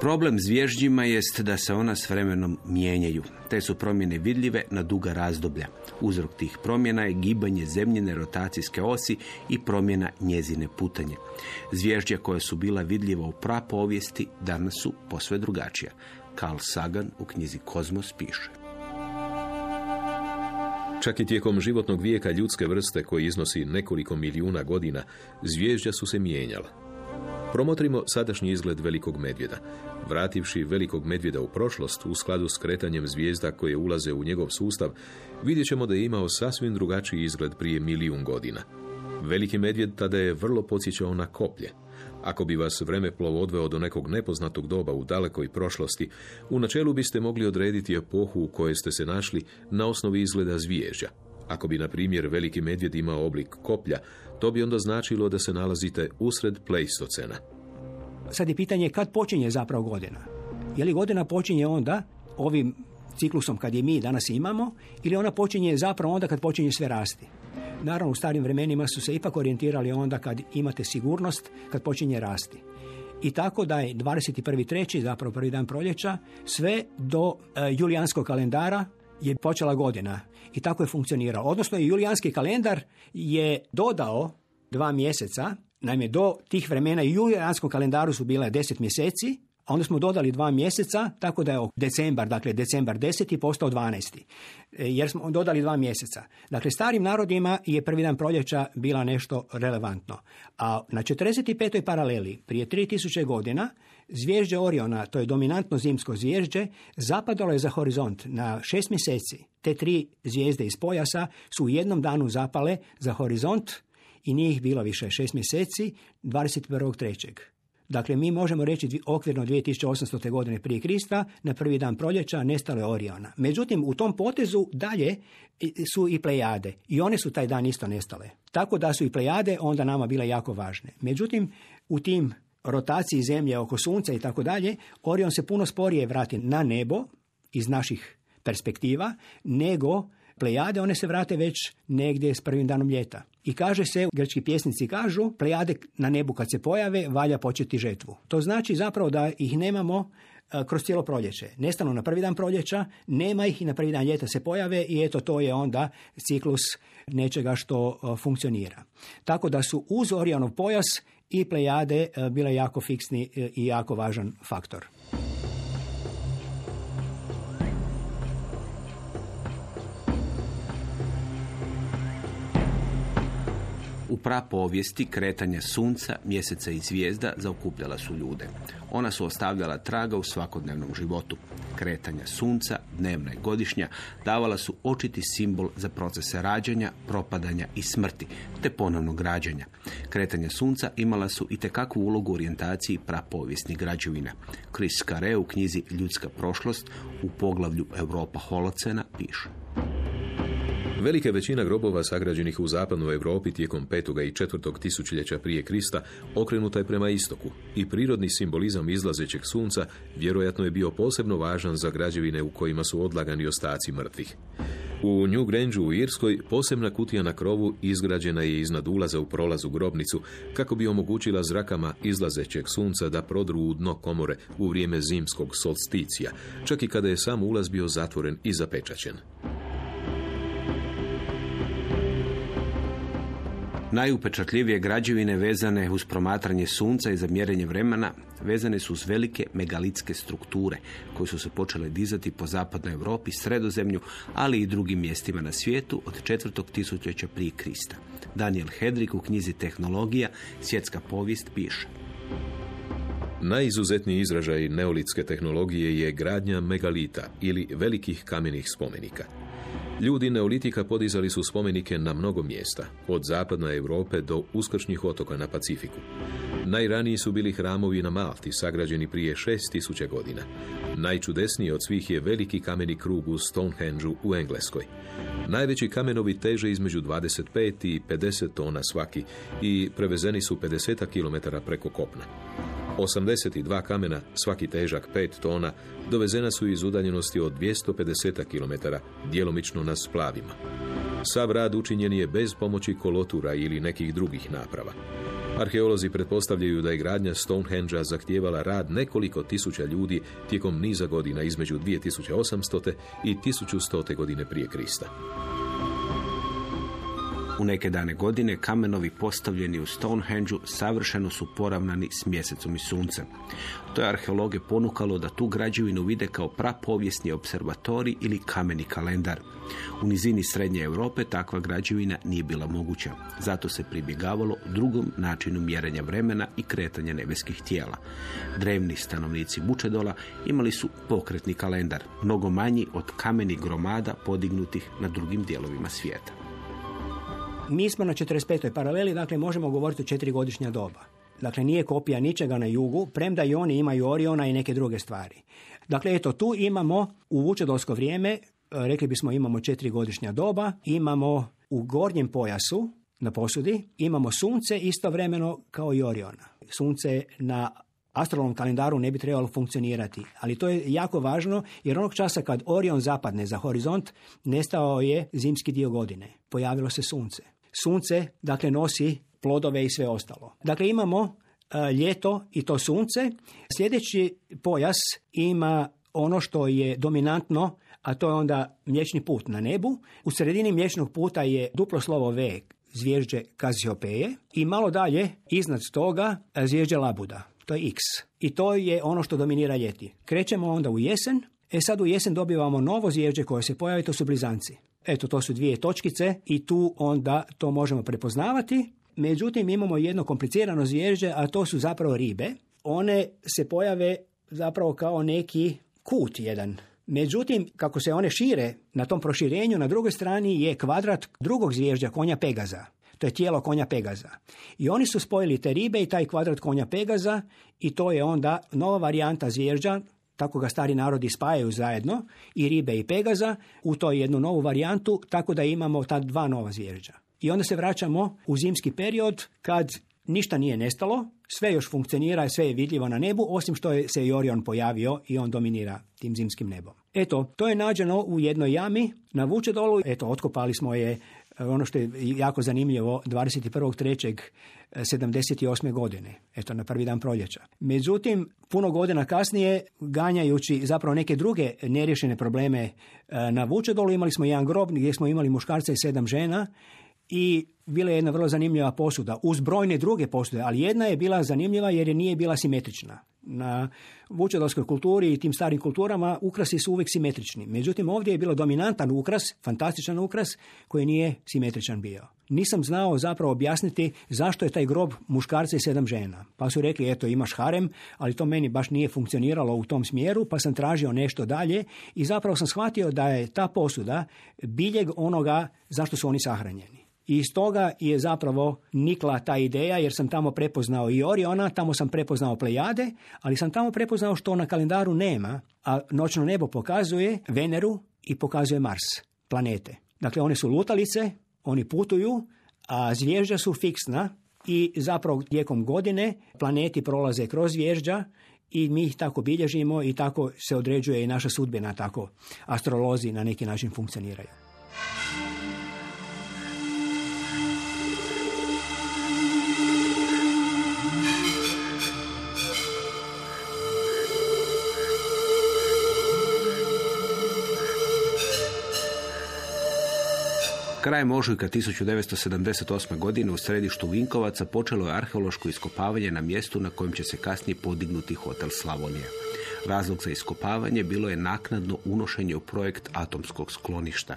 Problem zvježđima jest da se ona s vremenom mijenjaju. Te su promjene vidljive na duga razdoblja. Uzrok tih promjena je gibanje zemljine rotacijske osi i promjena njezine putanje. Zvježđa koja su bila vidljiva u prapovijesti danas su posve drugačija. Carl Sagan u knjizi Kozmos piše.
Čak i tijekom životnog vijeka ljudske vrste koji iznosi nekoliko milijuna godina, zvježđa su se mijenjala. Promotrimo sadašnji izgled velikog medvjeda. Vrativši velikog medvjeda u prošlost u skladu s kretanjem zvijezda koje ulaze u njegov sustav, vidjet ćemo da je imao sasvim drugačiji izgled prije milijun godina. Veliki medvjed tada je vrlo podsjećao na koplje. Ako bi vas vremeplov odveo do nekog nepoznatog doba u dalekoj prošlosti, u načelu biste mogli odrediti epohu u kojoj ste se našli na osnovi izgleda zvježđa. Ako bi, na primjer, veliki medvjed imao oblik koplja, to bi onda značilo da se nalazite usred pleistocena.
Sad je pitanje kad počinje zapravo godina. Je li godina počinje onda ovim ciklusom kad je mi danas imamo ili ona počinje zapravo onda kad počinje sve rasti. Naravno, u starim vremenima su se ipak orijentirali onda kad imate sigurnost, kad počinje rasti. I tako da je 21.3. zapravo prvi dan proljeća, sve do e, julijanskog kalendara je počela godina. I tako je funkcionirao. Odnosno, julijanski kalendar je dodao dva mjeseca, naime do tih vremena i julijanskom kalendaru su bile 10 mjeseci, a onda smo dodali dva mjeseca, tako da je decembar, dakle decembar 10. postao 12. E, jer smo dodali dva mjeseca. Dakle, starim narodima je prvi dan proljeća bila nešto relevantno. A na 45. paraleli, prije 3000 godina, zvježđe Oriona, to je dominantno zimsko zvježđe, zapadalo je za horizont na šest mjeseci. Te tri zvijezde iz pojasa su u jednom danu zapale za horizont i nije ih bilo više šest mjeseci 21.3. Dakle, mi možemo reći okvirno 2800. godine prije Krista, na prvi dan proljeća nestale Oriona. Međutim, u tom potezu dalje su i plejade i one su taj dan isto nestale. Tako da su i plejade onda nama bile jako važne. Međutim, u tim rotaciji zemlje oko sunca i tako dalje, Orion se puno sporije vrati na nebo iz naših perspektiva, nego Plejade, one se vrate već negdje s prvim danom ljeta. I kaže se, grčki pjesnici kažu, plejade na nebu kad se pojave, valja početi žetvu. To znači zapravo da ih nemamo e, kroz cijelo proljeće. Nestanu na prvi dan proljeća, nema ih i na prvi dan ljeta se pojave i eto to je onda ciklus nečega što e, funkcionira. Tako da su uz Orionov pojas i plejade e, bile jako fiksni i jako važan faktor.
U prapovijesti kretanja sunca, mjeseca i zvijezda zaokupljala su ljude. Ona su ostavljala traga u svakodnevnom životu. Kretanja sunca, dnevna i godišnja, davala su očiti simbol za procese rađanja, propadanja i smrti, te ponovnog rađanja. Kretanja sunca imala su i tekakvu ulogu u orijentaciji prapovijesnih građevina. Chris Carre u knjizi Ljudska prošlost u poglavlju Europa Holocena piše.
Velika većina grobova sagrađenih u zapadnoj Europi tijekom petoga i četvrtog tisućljeća prije Krista okrenuta je prema istoku i prirodni simbolizam izlazećeg sunca vjerojatno je bio posebno važan za građevine u kojima su odlagani ostaci mrtvih. U New Grange u Irskoj posebna kutija na krovu izgrađena je iznad ulaza u prolazu grobnicu kako bi omogućila zrakama izlazećeg sunca da prodru u dno komore u vrijeme zimskog solsticija, čak i kada je sam ulaz bio zatvoren i zapečaćen.
Najupečatljivije građevine vezane uz promatranje sunca i za mjerenje vremena vezane su uz velike megalitske strukture koje su se počele dizati po zapadnoj Europi, sredozemlju, ali i drugim mjestima na svijetu od četvrtog tisućeća prije Krista. Daniel Hedrik u knjizi Tehnologija, svjetska povijest piše.
Najizuzetniji izražaj neolitske tehnologije je gradnja megalita ili velikih kamenih spomenika. Ljudi neolitika podizali su spomenike na mnogo mjesta, od zapadne Europe do uskršnjih otoka na Pacifiku. Najraniji su bili hramovi na Malti, sagrađeni prije 6000 godina. Najčudesniji od svih je veliki kameni krug u Stonehenge u Engleskoj. Najveći kamenovi teže između 25 i 50 tona svaki i prevezeni su 50 km preko kopna. 82 kamena, svaki težak 5 tona, dovezena su iz udaljenosti od 250 km, djelomično na splavima. Sav rad učinjen je bez pomoći kolotura ili nekih drugih naprava. Arheolozi pretpostavljaju da je gradnja Stonehenge zahtijevala rad nekoliko tisuća ljudi tijekom niza godina između 2800. i 1100. godine prije Krista.
U neke dane godine kamenovi postavljeni u Stonehenge savršeno su poravnani s mjesecom i suncem. To je arheologe ponukalo da tu građevinu vide kao prapovijesni observatori ili kameni kalendar. U nizini Srednje Europe takva građevina nije bila moguća. Zato se pribjegavalo drugom načinu mjerenja vremena i kretanja nebeskih tijela. Drevni stanovnici Bučedola imali su pokretni kalendar, mnogo manji od kamenih gromada podignutih na drugim dijelovima svijeta.
Mi smo na 45. paraleli, dakle možemo govoriti o četiri godišnja doba. Dakle, nije kopija ničega na jugu, premda i oni imaju Oriona i neke druge stvari. Dakle, eto, tu imamo u vučedolsko vrijeme, rekli bismo imamo četiri godišnja doba, imamo u gornjem pojasu na posudi, imamo sunce istovremeno kao i Oriona. Sunce na astrolnom kalendaru ne bi trebalo funkcionirati. Ali to je jako važno jer onog časa kad Orion zapadne za horizont, nestao je zimski dio godine. Pojavilo se sunce. Sunce, dakle, nosi plodove i sve ostalo. Dakle, imamo e, ljeto i to sunce. Sljedeći pojas ima ono što je dominantno, a to je onda mliječni put na nebu. U sredini mliječnog puta je duplo slovo V, zvježđe Kaziopeje i malo dalje iznad toga zvježđe Labuda. To je X. I to je ono što dominira ljeti. Krećemo onda u jesen. E sad u jesen dobivamo novo zvježđe koje se pojavi, to su blizanci. Eto, to su dvije točkice i tu onda to možemo prepoznavati. Međutim, imamo jedno komplicirano zvježđe, a to su zapravo ribe. One se pojave zapravo kao neki kut jedan. Međutim, kako se one šire na tom proširenju, na drugoj strani je kvadrat drugog zvježđa, konja Pegaza. To je tijelo konja Pegaza. I oni su spojili te ribe i taj kvadrat konja Pegaza i to je onda nova varijanta zvježđa, tako ga stari narodi spajaju zajedno, i ribe i Pegaza, u to jednu novu varijantu, tako da imamo ta dva nova zvježđa. I onda se vraćamo u zimski period kad ništa nije nestalo, sve još funkcionira, sve je vidljivo na nebu, osim što je se i Orion pojavio i on dominira tim zimskim nebom. Eto, to je nađeno u jednoj jami na Vučedolu, eto, otkopali smo je ono što je jako zanimljivo, 21.3.78. godine, eto na prvi dan proljeća. Međutim, puno godina kasnije, ganjajući zapravo neke druge neriješene probleme e, na Vučedolu, imali smo jedan grob gdje smo imali muškarca i sedam žena i bila je jedna vrlo zanimljiva posuda, uz brojne druge posude, ali jedna je bila zanimljiva jer je nije bila simetrična. Na vučedolskoj kulturi i tim starim kulturama ukrasi su uvijek simetrični. Međutim, ovdje je bilo dominantan ukras, fantastičan ukras, koji nije simetričan bio. Nisam znao zapravo objasniti zašto je taj grob muškarca i sedam žena. Pa su rekli, eto, imaš harem, ali to meni baš nije funkcioniralo u tom smjeru, pa sam tražio nešto dalje i zapravo sam shvatio da je ta posuda biljeg onoga zašto su oni sahranjeni. I iz toga je zapravo nikla ta ideja jer sam tamo prepoznao i Oriona, tamo sam prepoznao Plejade, ali sam tamo prepoznao što na kalendaru nema, a noćno nebo pokazuje Veneru i pokazuje Mars, planete. Dakle, one su lutalice, oni putuju, a zvježđa su fiksna i zapravo tijekom godine planeti prolaze kroz zvježđa i mi ih tako bilježimo i tako se određuje i naša sudbina, tako astrolozi na neki način funkcioniraju.
Krajem ožujka 1978. godine u središtu Vinkovaca počelo je arheološko iskopavanje na mjestu na kojem će se kasnije podignuti hotel Slavonija. Razlog za iskopavanje bilo je naknadno unošenje u projekt atomskog skloništa.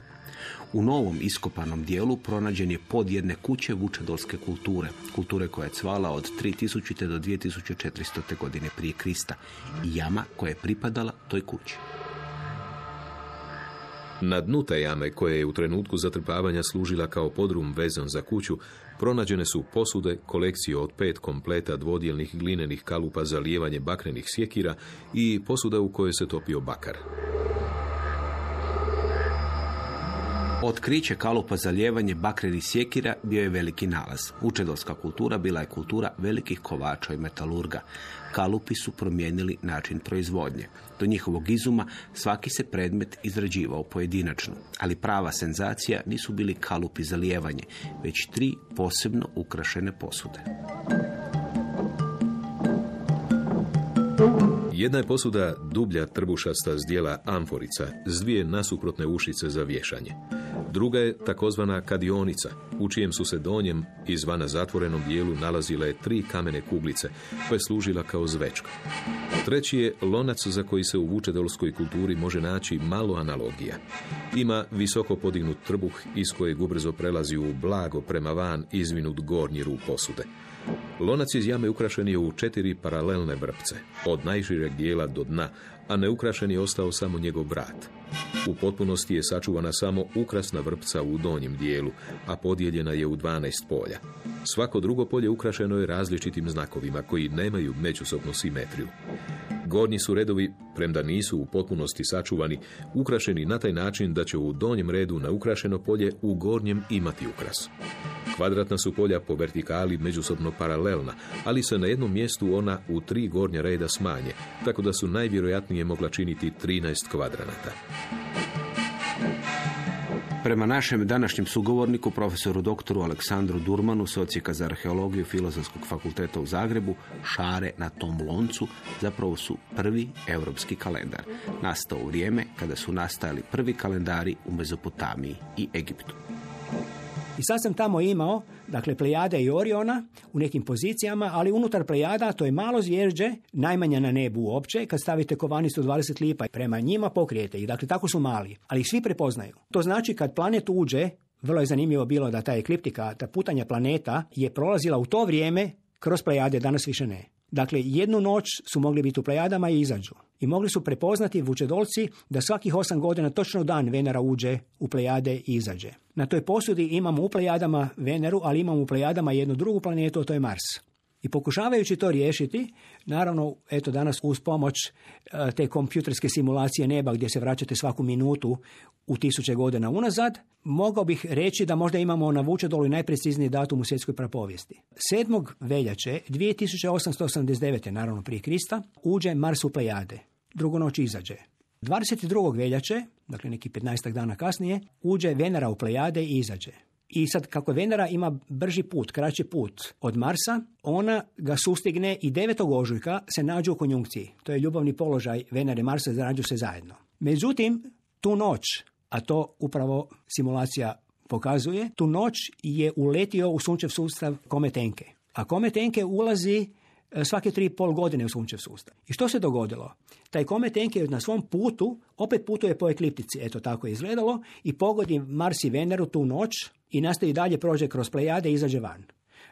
U novom iskopanom dijelu pronađen je pod jedne kuće vučedolske kulture, kulture koja je cvala od 3000. do 2400. godine prije Krista i jama koja je pripadala toj kući.
Na dnu te jame, koje je u trenutku zatrpavanja služila kao podrum vezan za kuću, pronađene su posude, kolekcije od pet kompleta dvodjelnih glinenih kalupa za lijevanje bakrenih sjekira i posuda u kojoj se topio bakar.
Otkriće kalupa za lijevanje bakrenih sjekira bio je veliki nalaz. Učedolska kultura bila je kultura velikih kovača i metalurga. Kalupi su promijenili način proizvodnje. Do njihovog izuma svaki se predmet izrađivao pojedinačno, ali prava senzacija nisu bili kalupi za lijevanje, već tri posebno ukrašene posude.
Jedna je posuda dublja trbušasta zdjela amforica s dvije nasuprotne ušice za vješanje. Druga je takozvana kadionica, u čijem su se donjem izvana zatvorenom dijelu nalazile tri kamene kuglice, koja je služila kao zvečka. Treći je lonac za koji se u vučedolskoj kulturi može naći malo analogija. Ima visoko podignut trbuh iz kojeg ubrzo prelazi u blago prema van izvinut gornji rub posude. Lonac iz jame ukrašen je u četiri paralelne vrpce, od najšireg dijela do dna, a neukrašen je ostao samo njegov vrat. U potpunosti je sačuvana samo ukrasna vrpca u donjem dijelu, a podijeljena je u 12 polja. Svako drugo polje ukrašeno je različitim znakovima koji nemaju međusobnu simetriju. Gornji su redovi, premda nisu u potpunosti sačuvani, ukrašeni na taj način da će u donjem redu na ukrašeno polje u gornjem imati ukras. Kvadratna su polja po vertikali međusobno paralelna, ali se na jednom mjestu ona u tri gornja reda smanje, tako da su najvjerojatnije mogla činiti 13 kvadranata.
Prema našem današnjem sugovorniku, profesoru doktoru Aleksandru Durmanu, socijeka za arheologiju Filozofskog fakulteta u Zagrebu, šare na tom loncu zapravo su prvi europski kalendar. Nastao u vrijeme kada su nastajali prvi kalendari u Mezopotamiji i Egiptu.
I sad sam tamo imao, dakle, Plejade i Oriona u nekim pozicijama, ali unutar Plejada to je malo zvjerđe, najmanja na nebu uopće, kad stavite kovanicu 20 lipa prema njima pokrijete ih, dakle, tako su mali, ali ih svi prepoznaju. To znači kad planet uđe, vrlo je zanimljivo bilo da ta ekliptika, ta putanja planeta je prolazila u to vrijeme kroz Plejade, danas više ne. Dakle, jednu noć su mogli biti u Plejadama i izađu. I mogli su prepoznati vučedolci da svakih osam godina točno dan Venera uđe u Plejade i izađe. Na toj posudi imamo u Plejadama Veneru, ali imamo u Plejadama jednu drugu planetu, a to je Mars. I pokušavajući to riješiti, naravno, eto danas uz pomoć e, te kompjuterske simulacije neba gdje se vraćate svaku minutu u tisuće godina unazad, mogao bih reći da možda imamo na Vučedolu najprecizniji datum u svjetskoj prapovijesti. 7. veljače 2889. naravno prije Krista, uđe Mars u Plejade. Drugu noć izađe. 22. veljače, dakle neki 15 dana kasnije, uđe Venera u Plejade i izađe. I sad kako Venera ima brži put, kraći put od Marsa, ona ga sustigne i 9. ožujka se nađu u konjunkciji. To je ljubavni položaj Venere i Marsa, nađu se zajedno. Međutim, tu noć, a to upravo simulacija pokazuje, tu noć je uletio u sunčev sustav Kometenke. A Kometenke ulazi svake tri pol godine u sunčev sustav. I što se dogodilo? Taj komet je na svom putu, opet putuje po ekliptici, eto tako je izgledalo, i pogodi Mars i Veneru tu noć i nastavi dalje prođe kroz plejade i izađe van.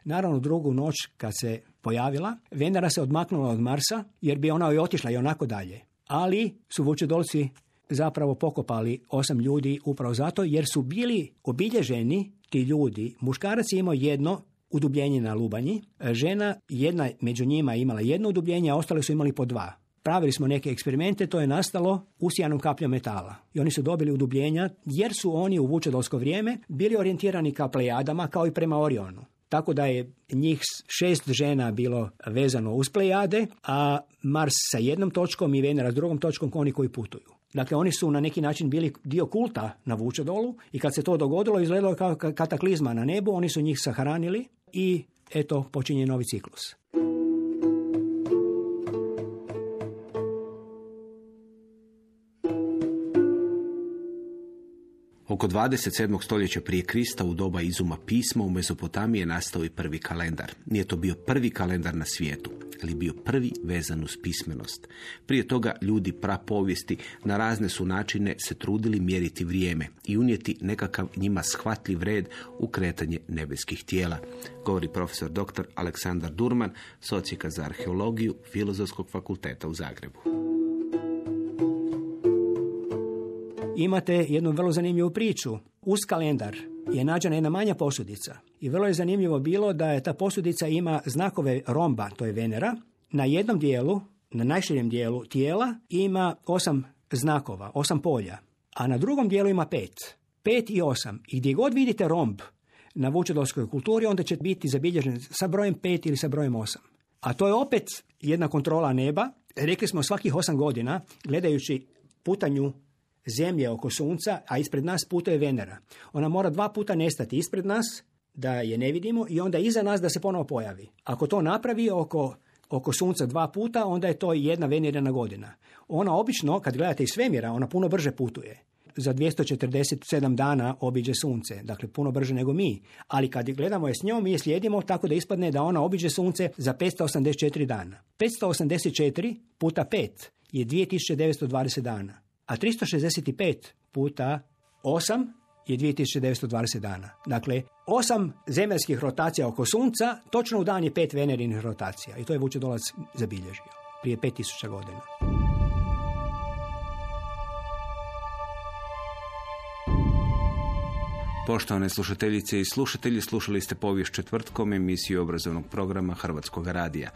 Naravno, drugu noć kad se pojavila, Venera se odmaknula od Marsa, jer bi ona i otišla i onako dalje. Ali su vučedolci zapravo pokopali osam ljudi upravo zato, jer su bili obilježeni ti ljudi. Muškarac je imao jedno udubljenje na lubanji, žena jedna među njima imala jedno udubljenje, a ostale su imali po dva pravili smo neke eksperimente, to je nastalo usijanom kapljom metala. I oni su dobili udubljenja jer su oni u vučedolsko vrijeme bili orijentirani ka plejadama kao i prema Orionu. Tako da je njih šest žena bilo vezano uz plejade, a Mars sa jednom točkom i Venera s drugom točkom oni koji putuju. Dakle, oni su na neki način bili dio kulta na Vučedolu i kad se to dogodilo, izgledalo kao kataklizma na nebu, oni su njih sahranili i eto počinje novi ciklus.
Oko 27. stoljeća prije Krista u doba izuma pisma u Mezopotamiji je nastao i prvi kalendar. Nije to bio prvi kalendar na svijetu, ali bio prvi vezan uz pismenost. Prije toga ljudi prapovijesti na razne su načine se trudili mjeriti vrijeme i unijeti nekakav njima shvatljiv red u kretanje nebeskih tijela, govori profesor dr. Aleksandar Durman, socijeka za arheologiju Filozofskog fakulteta u Zagrebu.
Imate jednu vrlo zanimljivu priču. Uz kalendar je nađena jedna manja posudica. I vrlo je zanimljivo bilo da je ta posudica ima znakove romba, to je Venera. Na jednom dijelu, na najširem dijelu tijela ima osam znakova, osam polja. A na drugom dijelu ima pet. Pet i osam. I gdje god vidite romb na vučedolskoj kulturi, onda će biti zabilježen sa brojem pet ili sa brojem osam. A to je opet jedna kontrola neba. Rekli smo svakih osam godina, gledajući putanju zemlje oko sunca, a ispred nas putuje Venera. Ona mora dva puta nestati ispred nas, da je ne vidimo, i onda iza nas da se ponovo pojavi. Ako to napravi oko, oko sunca dva puta, onda je to jedna Venerina godina. Ona obično, kad gledate iz svemira, ona puno brže putuje. za 247 dana obiđe sunce, dakle puno brže nego mi. Ali kad gledamo je s njom, mi je slijedimo tako da ispadne da ona obiđe sunce za 584 dana. 584 puta 5 je 2920 dana, a 365 puta 8 je 2920 dana. Dakle, osam zemaljskih rotacija oko sunca, točno u dan je pet venerinih rotacija. I to je Vučedolac zabilježio prije 5000 godina.
Poštovane slušateljice i slušatelji, slušali ste povijest četvrtkom emisiju obrazovnog programa Hrvatskog radija.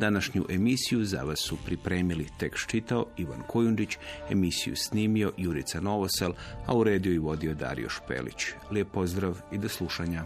Današnju emisiju za vas su pripremili tekst čitao Ivan Kojundić, emisiju snimio Jurica Novosel, a u rediju i vodio Dario Špelić. Lijep pozdrav i do slušanja.